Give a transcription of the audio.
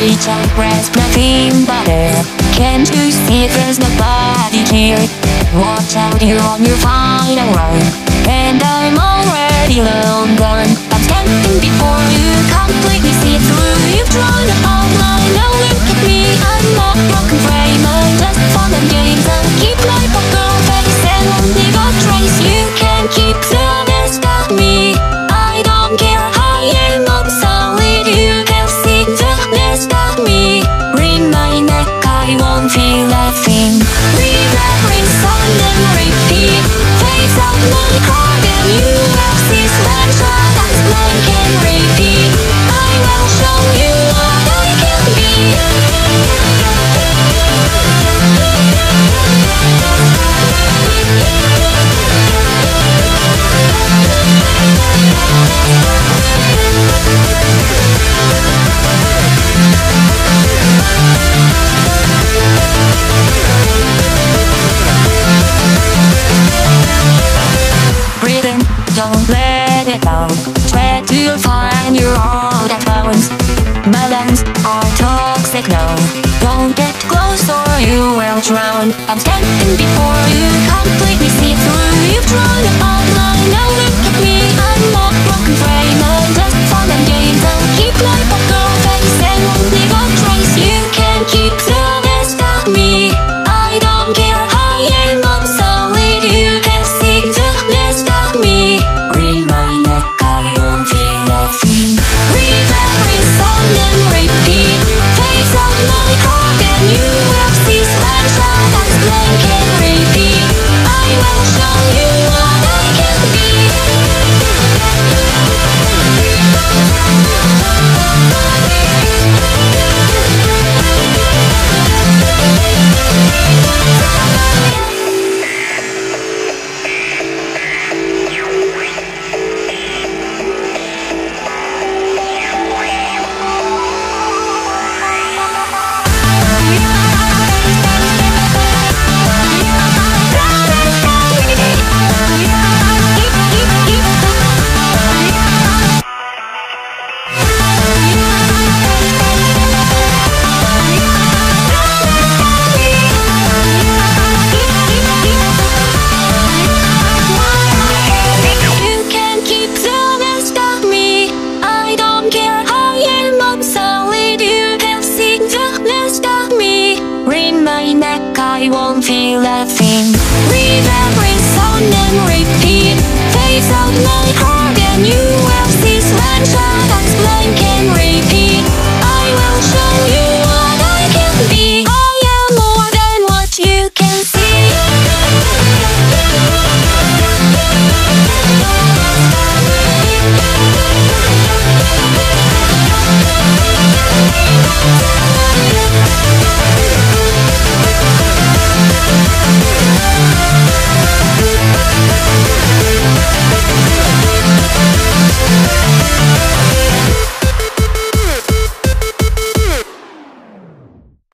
little breast, nothing better. Can't you see there's nobody here? Watch out, you're on your final run. And I'm already long gone. I'm standing before you come. drown I'm standing before you Completely see through. You've drawn a line Now I won't feel a thing. Remembering sound and repeat. Face out my heart and you will see Sunshine, blank and repeat. I will show you what I can be.